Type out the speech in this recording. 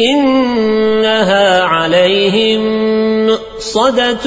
إنها عليهم مؤصدة